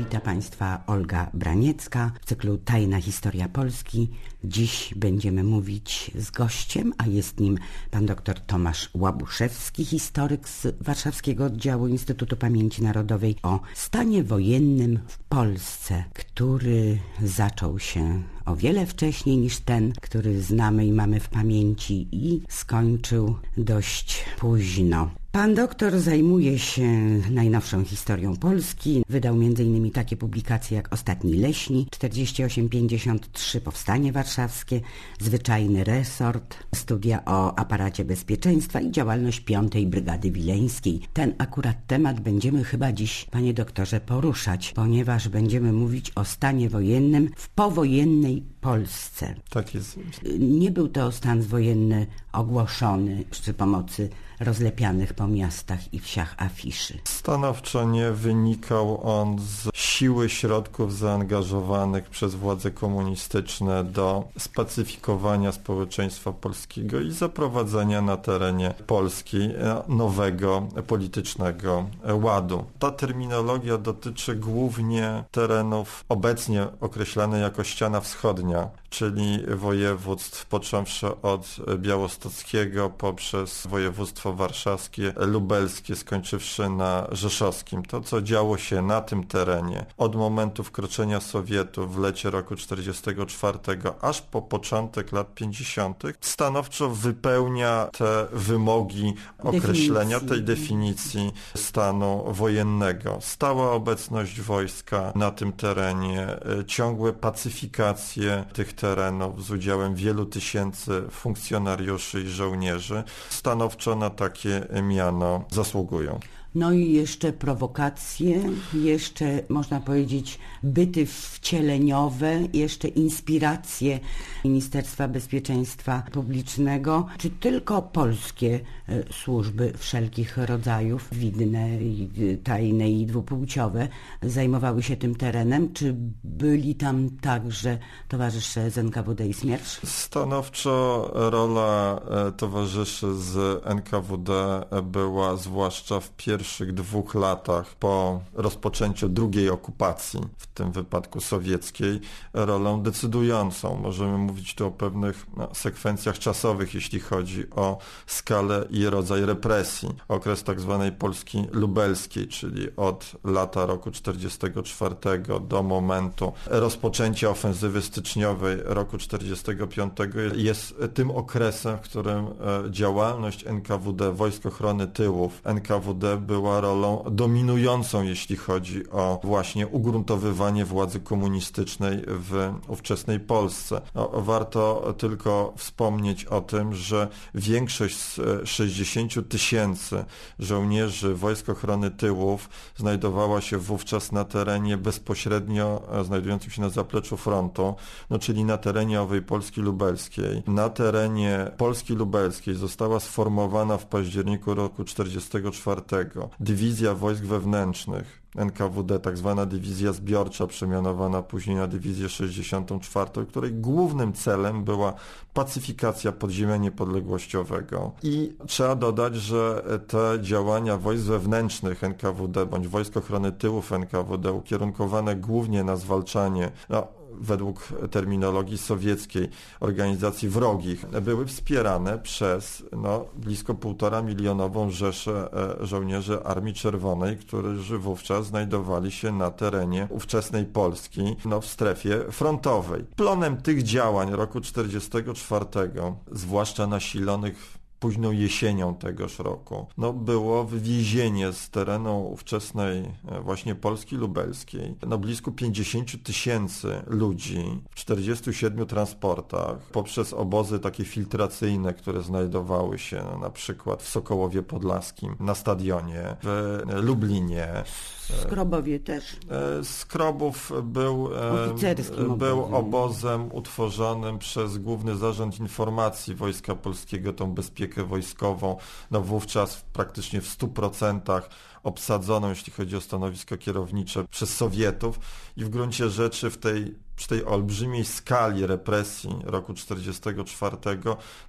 Witam Państwa Olga Braniecka w cyklu Tajna Historia Polski. Dziś będziemy mówić z gościem, a jest nim pan dr Tomasz Łabuszewski, historyk z Warszawskiego Oddziału Instytutu Pamięci Narodowej o stanie wojennym w Polsce, który zaczął się o wiele wcześniej niż ten, który znamy i mamy w pamięci i skończył dość późno. Pan doktor zajmuje się najnowszą historią Polski. Wydał m.in. takie publikacje jak Ostatni Leśni, 4853 Powstanie Warszawskie, Zwyczajny Resort, studia o aparacie bezpieczeństwa i działalność Piątej Brygady Wileńskiej. Ten akurat temat będziemy chyba dziś, panie doktorze, poruszać, ponieważ będziemy mówić o stanie wojennym w powojennej Polsce. Tak jest. Nie był to stan wojenny ogłoszony przy pomocy rozlepianych po miastach i wsiach afiszy. Stanowczo nie wynikał on z siły środków zaangażowanych przez władze komunistyczne do spacyfikowania społeczeństwa polskiego i zaprowadzenia na terenie Polski nowego politycznego ładu. Ta terminologia dotyczy głównie terenów obecnie określanych jako ściana wschodnia, czyli województw począwszy od białostockiego poprzez województwo warszawskie, lubelskie, skończywszy na rzeszowskim. To, co działo się na tym terenie od momentu wkroczenia Sowietów w lecie roku 1944 aż po początek lat 50. stanowczo wypełnia te wymogi określenia Definicji. tej definicji stanu wojennego. Stała obecność wojska na tym terenie, e, ciągłe pacyfikacje tych terenów z udziałem wielu tysięcy funkcjonariuszy i żołnierzy stanowczo na takie miano zasługują. No i jeszcze prowokacje, jeszcze można powiedzieć byty wcieleniowe, jeszcze inspiracje Ministerstwa Bezpieczeństwa Publicznego, czy tylko polskie e, służby wszelkich rodzajów, widne, y, tajne i dwupłciowe, zajmowały się tym terenem, czy byli tam także towarzysze z NKWD i Smiersz? Stanowczo rola e, towarzyszy z NKWD była zwłaszcza w pierwszych dwóch latach po rozpoczęciu drugiej okupacji, tym wypadku sowieckiej, rolą decydującą. Możemy mówić tu o pewnych no, sekwencjach czasowych, jeśli chodzi o skalę i rodzaj represji. Okres tak zwanej Polski lubelskiej, czyli od lata roku 44 do momentu rozpoczęcia ofensywy styczniowej roku 45 jest tym okresem, w którym e, działalność NKWD, Wojsk Ochrony Tyłów, NKWD była rolą dominującą, jeśli chodzi o właśnie ugruntowywanie władzy komunistycznej w ówczesnej Polsce. No, warto tylko wspomnieć o tym, że większość z e, 60 tysięcy żołnierzy Wojsk Ochrony Tyłów znajdowała się wówczas na terenie bezpośrednio e, znajdującym się na zapleczu frontu, no czyli na terenie owej Polski Lubelskiej. Na terenie Polski Lubelskiej została sformowana w październiku roku 1944 dywizja wojsk wewnętrznych NKWD, tak zwana dywizja zbiorcza, przemianowana później na dywizję 64, której głównym celem była pacyfikacja podziemia niepodległościowego. I trzeba dodać, że te działania wojsk wewnętrznych NKWD, bądź Wojsk Ochrony Tyłów NKWD, ukierunkowane głównie na zwalczanie no, według terminologii sowieckiej organizacji wrogich, były wspierane przez no, blisko półtora milionową rzeszę e, żołnierzy Armii Czerwonej, którzy wówczas znajdowali się na terenie ówczesnej Polski, no, w strefie frontowej. Plonem tych działań roku 1944, zwłaszcza nasilonych późną jesienią tegoż roku, no było wywiezienie z terenu ówczesnej e, właśnie Polski lubelskiej no blisko 50 tysięcy ludzi w 47 transportach poprzez obozy takie filtracyjne, które znajdowały się no, na przykład w Sokołowie Podlaskim, na stadionie, w Lublinie, Skrobowie też. E, Skrobów był, e, Oficerskim był obozem. obozem utworzonym przez Główny Zarząd Informacji Wojska Polskiego, tą bezpieczną wojskową, no wówczas praktycznie w 100% obsadzoną, jeśli chodzi o stanowisko kierownicze, przez Sowietów i w gruncie rzeczy w tej przy tej olbrzymiej skali represji roku 1944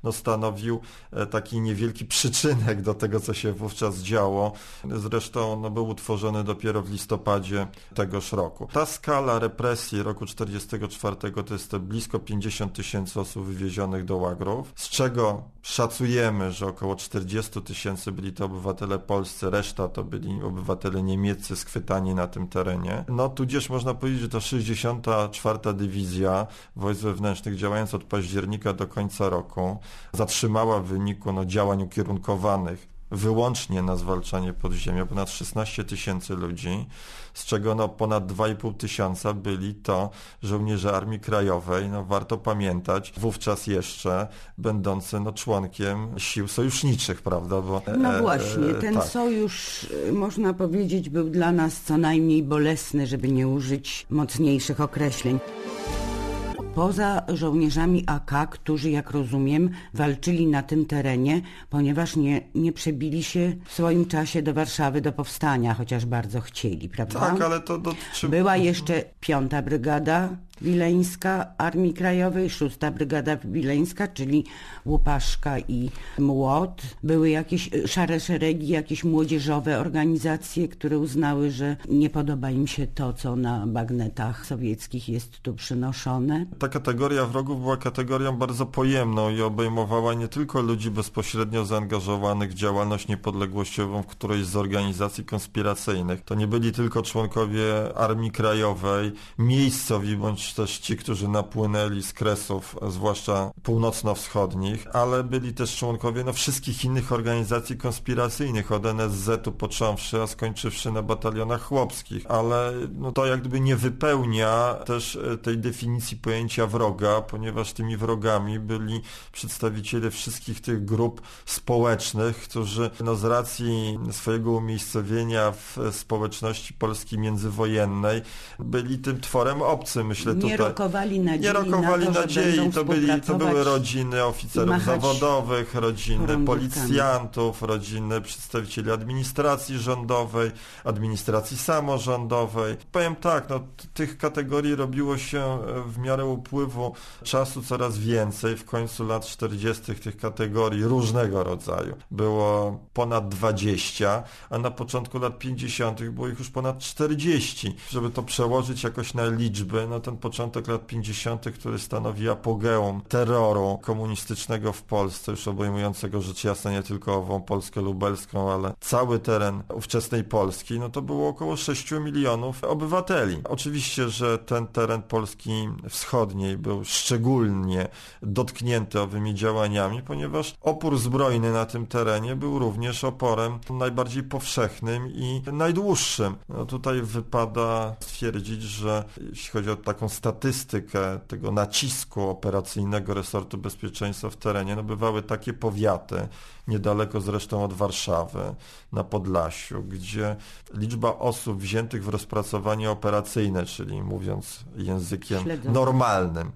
no, stanowił e, taki niewielki przyczynek do tego, co się wówczas działo. Zresztą no, był utworzony dopiero w listopadzie tegoż roku. Ta skala represji roku 1944 to jest blisko 50 tysięcy osób wywiezionych do łagrów, z czego szacujemy, że około 40 tysięcy byli to obywatele polscy, reszta to byli obywatele niemieccy schwytani na tym terenie. No tudzież można powiedzieć, że to 64 Dywizja Wojsk Wewnętrznych działając od października do końca roku zatrzymała w wyniku no, działań ukierunkowanych wyłącznie na zwalczanie podziemia ponad 16 tysięcy ludzi, z czego no ponad 2,5 tysiąca byli to żołnierze Armii Krajowej, no warto pamiętać, wówczas jeszcze będący no członkiem sił sojuszniczych, prawda? Bo, no e, właśnie, e, ten tak. sojusz, e, można powiedzieć, był dla nas co najmniej bolesny, żeby nie użyć mocniejszych określeń poza żołnierzami AK, którzy, jak rozumiem, walczyli na tym terenie, ponieważ nie, nie przebili się w swoim czasie do Warszawy, do powstania, chociaż bardzo chcieli, prawda? Tak, ale to dotyczy... Była jeszcze piąta brygada Wileńska Armii Krajowej, szósta Brygada Wileńska, czyli Łupaszka i Młot. Były jakieś szare szeregi, jakieś młodzieżowe organizacje, które uznały, że nie podoba im się to, co na bagnetach sowieckich jest tu przynoszone. Ta kategoria wrogów była kategorią bardzo pojemną i obejmowała nie tylko ludzi bezpośrednio zaangażowanych w działalność niepodległościową w którejś z organizacji konspiracyjnych. To nie byli tylko członkowie Armii Krajowej, miejscowi bądź też ci, którzy napłynęli z kresów, zwłaszcza północno-wschodnich, ale byli też członkowie no, wszystkich innych organizacji konspiracyjnych, od NSZ-u począwszy, a skończywszy na batalionach chłopskich, ale no, to jak gdyby nie wypełnia też e, tej definicji pojęcia wroga, ponieważ tymi wrogami byli przedstawiciele wszystkich tych grup społecznych, którzy no, z racji swojego umiejscowienia w społeczności polskiej międzywojennej byli tym tworem obcym. Myślę nie tutaj. rokowali nadziei nie rokowali na to, nadziei, to, byli, to były rodziny oficerów zawodowych, rodziny policjantów, rodziny przedstawicieli administracji rządowej, administracji samorządowej. Powiem tak, no, tych kategorii robiło się e, w miarę upływu czasu coraz więcej. W końcu lat 40. tych kategorii różnego rodzaju było ponad 20, a na początku lat 50. było ich już ponad 40. Żeby to przełożyć jakoś na liczby, no ten początek lat 50., który stanowi apogeum terroru komunistycznego w Polsce, już obejmującego rzecz jasna nie tylko ową Polskę lubelską, ale cały teren ówczesnej Polski, no to było około 6 milionów obywateli. Oczywiście, że ten teren Polski wschodniej był szczególnie dotknięty owymi działaniami, ponieważ opór zbrojny na tym terenie był również oporem najbardziej powszechnym i najdłuższym. No tutaj wypada stwierdzić, że jeśli chodzi o taką statystykę tego nacisku operacyjnego resortu bezpieczeństwa w terenie, no bywały takie powiaty, niedaleko zresztą od Warszawy, na Podlasiu, gdzie liczba osób wziętych w rozpracowanie operacyjne, czyli mówiąc językiem normalnym,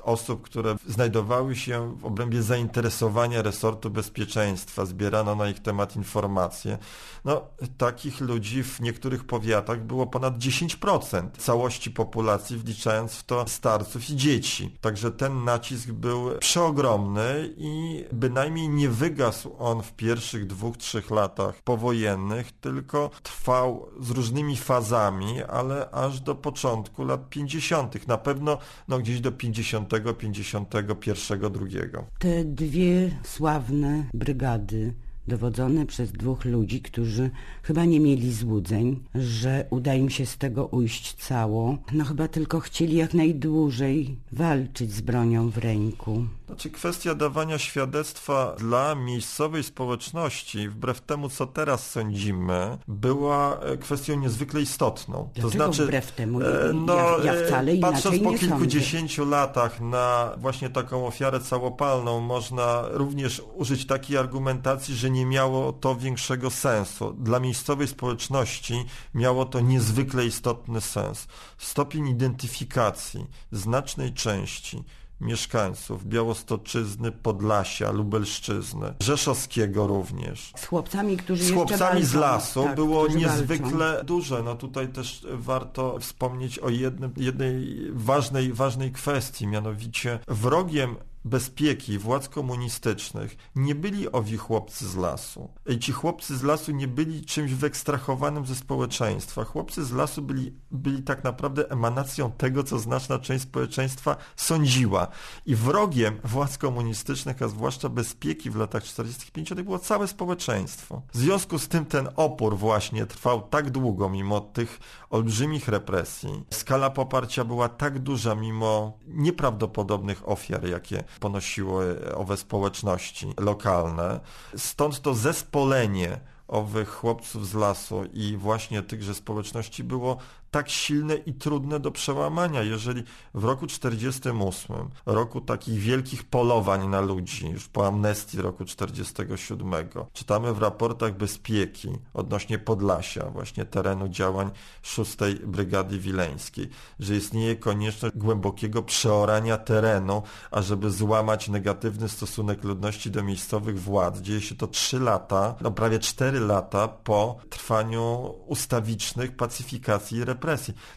osób, które znajdowały się w obrębie zainteresowania resortu bezpieczeństwa, zbierano na ich temat informacje. No, takich ludzi w niektórych powiatach było ponad 10% całości populacji, wliczając w to starców i dzieci. Także ten nacisk był przeogromny i bynajmniej nie wygasł on w pierwszych dwóch, trzech latach powojennych, tylko trwał z różnymi fazami, ale aż do początku lat 50. Na pewno no, gdzieś do 50 51, drugiego. Te dwie sławne brygady dowodzone przez dwóch ludzi, którzy chyba nie mieli złudzeń, że uda im się z tego ujść cało. No chyba tylko chcieli jak najdłużej walczyć z bronią w ręku. Znaczy kwestia dawania świadectwa dla miejscowej społeczności, wbrew temu co teraz sądzimy, była e, kwestią niezwykle istotną. Dlaczego to znaczy, wbrew temu? E, no, ja, ja wcale patrząc po kilkudziesięciu latach na właśnie taką ofiarę całopalną, można również użyć takiej argumentacji, że nie miało to większego sensu. Dla miejscowej społeczności miało to niezwykle istotny sens. Stopień identyfikacji znacznej części mieszkańców Białostoczyzny, Podlasia, Lubelszczyzny, Rzeszowskiego również. Z chłopcami, którzy Z chłopcami z walczą. lasu Tak, było niezwykle walczą. duże. No tutaj też warto wspomnieć o jednym, jednej ważnej, ważnej kwestii, mianowicie wrogiem bezpieki władz komunistycznych nie byli owi chłopcy z lasu. Ci chłopcy z lasu nie byli czymś wyekstrahowanym ze społeczeństwa. Chłopcy z lasu byli, byli tak naprawdę emanacją tego, co znaczna część społeczeństwa sądziła. I wrogiem władz komunistycznych, a zwłaszcza bezpieki w latach 40. i 50. było całe społeczeństwo. W związku z tym ten opór właśnie trwał tak długo, mimo tych olbrzymich represji. Skala poparcia była tak duża, mimo nieprawdopodobnych ofiar, jakie ponosiły owe społeczności lokalne. Stąd to zespolenie owych chłopców z lasu i właśnie tychże społeczności było tak silne i trudne do przełamania. Jeżeli w roku 48, roku takich wielkich polowań na ludzi, już po amnestii roku 47, czytamy w raportach bezpieki odnośnie Podlasia, właśnie terenu działań 6 Brygady Wileńskiej, że istnieje konieczność głębokiego przeorania terenu, ażeby złamać negatywny stosunek ludności do miejscowych władz. Dzieje się to 3 lata, no prawie 4 lata po trwaniu ustawicznych pacyfikacji i represji.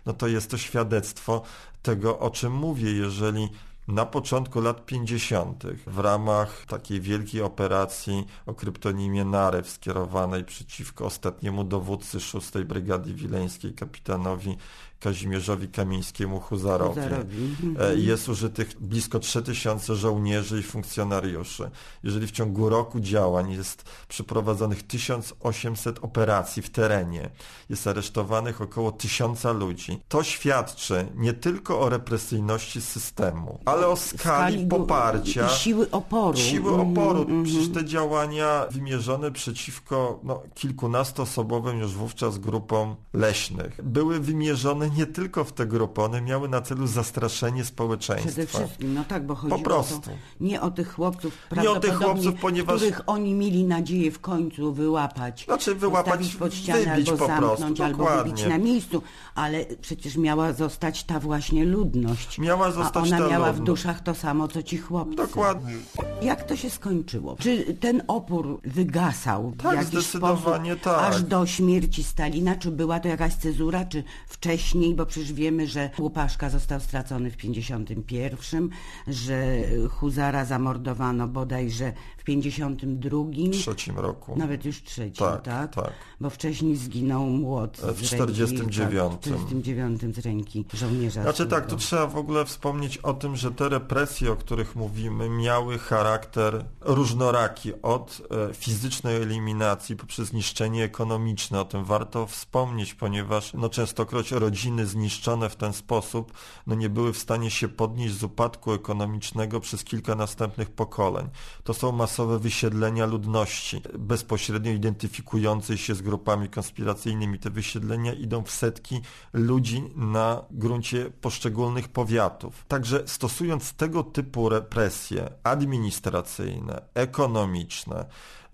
No to jest to świadectwo tego, o czym mówię, jeżeli na początku lat 50. w ramach takiej wielkiej operacji o kryptonimie Narew skierowanej przeciwko ostatniemu dowódcy 6 Brygady Wileńskiej, kapitanowi Kazimierzowi Kamińskiemu Huzarowi. Huzarowi. E, Jest użytych blisko 3000 żołnierzy i funkcjonariuszy. Jeżeli w ciągu roku działań jest przeprowadzonych 1800 operacji w terenie, jest aresztowanych około 1000 ludzi, to świadczy nie tylko o represyjności systemu, ale o skali Skali poparcia. siły oporu. Siły Mhm, oporu. mhm. Przecież te działania wymierzone przeciwko no, kilkunastoosobowym już wówczas grupom leśnych były wymierzone nie tylko w te grupy, one miały na celu zastraszenie społeczeństwa. Przede wszystkim, no tak, bo prostu. To nie o tych chłopców, Nie o tych chłopców, ponieważ- których oni mieli nadzieję w końcu wyłapać. Znaczy wyłapać, pod ścianę, wybić albo po prostu, zamknąć, albo dokładnie. wybić na miejscu, ale przecież miała zostać ta właśnie ludność. Miała zostać A ona ta miała w ludność. duszach to samo, co ci chłopcy. Dokładnie. Jak to się skończyło? Czy ten opór wygasał w Tak, jakiś zdecydowanie sposób tak. aż do śmierci Stalina? Czy była to jakaś cezura, czy wcześniej? Bo przecież wiemy, że Łupaszka został stracony w 51, że Huzara zamordowano bodajże w 52. W trzecim roku. Nawet już trzecim, tak, Tak, tak. Bo wcześniej zginął młot W z 49. Ręki, tak, w 49 z ręki żołnierza. Znaczy tak, tu swego. trzeba w ogóle wspomnieć o tym, że te represje, o których mówimy, miały charakter różnoraki od e, fizycznej eliminacji poprzez niszczenie ekonomiczne. O tym warto wspomnieć, ponieważ no, częstokroć rodziny zniszczone w ten sposób no, nie były w stanie się podnieść z upadku ekonomicznego przez kilka następnych pokoleń. To są masowe wysiedlenia ludności, bezpośrednio identyfikującej się z grupami konspiracyjnymi. Te wysiedlenia idą w setki ludzi na gruncie poszczególnych powiatów. Także stosując tego typu represje administracyjne, ekonomiczne,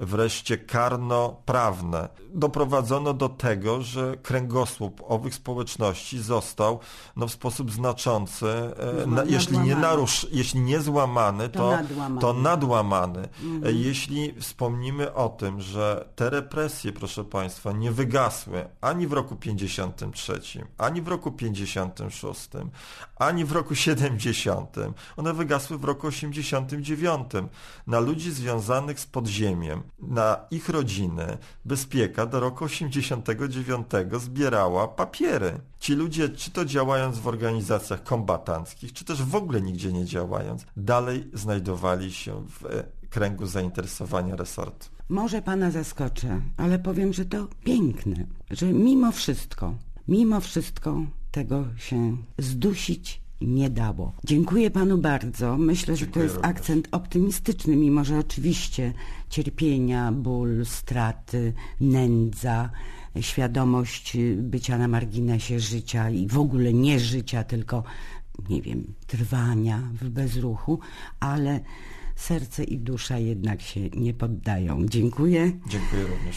wreszcie karno-prawne, doprowadzono do tego, że kręgosłup owych społeczności został no, w sposób znaczący, e, na, jeśli nie narusz, jeśli nie złamany, To to, nadłamany. to nadłamany. E, Jeśli wspomnimy o tym, że te represje, proszę Państwa, nie wygasły ani w roku 53, ani w roku 56, ani w roku 70, one wygasły w roku 89. Na ludzi związanych z podziemiem, na ich rodziny, bezpieka do roku 89 zbierała papiery. Ci ludzie, czy to działając w organizacjach kombatanckich, czy też w ogóle nigdzie nie działając, dalej znajdowali się w e, kręgu zainteresowania resortu. Może pana zaskoczę, ale powiem, że to piękne, że mimo wszystko, mimo wszystko tego się zdusić nie dało. Dziękuję panu bardzo. Myślę, że to jest również. akcent optymistyczny, mimo że oczywiście cierpienia, ból, straty, nędza, świadomość bycia na marginesie życia i w ogóle nie życia, tylko nie wiem, trwania w bezruchu, ale serce i dusza jednak się nie poddają. Dziękuję. Dziękuję również.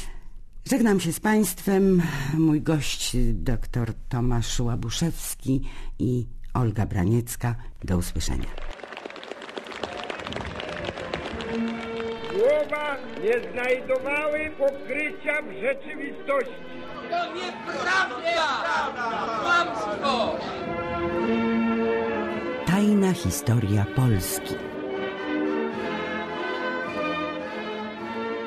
Żegnam się z Państwem. Mój gość dr Tomasz Łabuszewski i Olga Braniecka. Do usłyszenia. Słowa nie znajdowały pokrycia w rzeczywistości. To nieprawda! Kłamstwo! Tajna historia Polski.